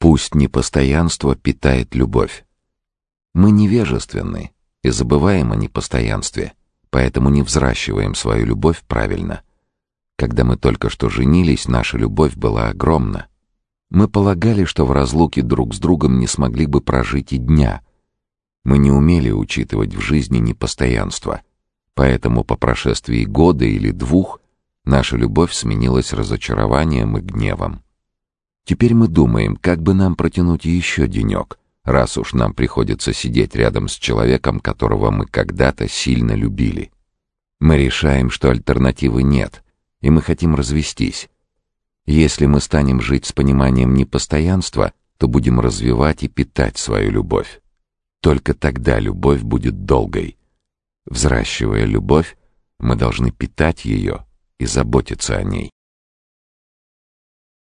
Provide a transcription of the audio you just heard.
Пусть непостоянство питает любовь. Мы невежественны и забываем о непостоянстве, поэтому не взращиваем свою любовь правильно. Когда мы только что женились, наша любовь была огромна. Мы полагали, что в разлуке друг с другом не смогли бы прожить и дня. Мы не умели учитывать в жизни непостоянство, поэтому по прошествии года или двух наша любовь сменилась разочарованием и гневом. Теперь мы думаем, как бы нам протянуть еще денек, раз уж нам приходится сидеть рядом с человеком, которого мы когда-то сильно любили. Мы решаем, что альтернативы нет, и мы хотим развестись. Если мы станем жить с пониманием непостоянства, то будем развивать и питать свою любовь. Только тогда любовь будет долгой. Взращивая любовь, мы должны питать ее и заботиться о ней.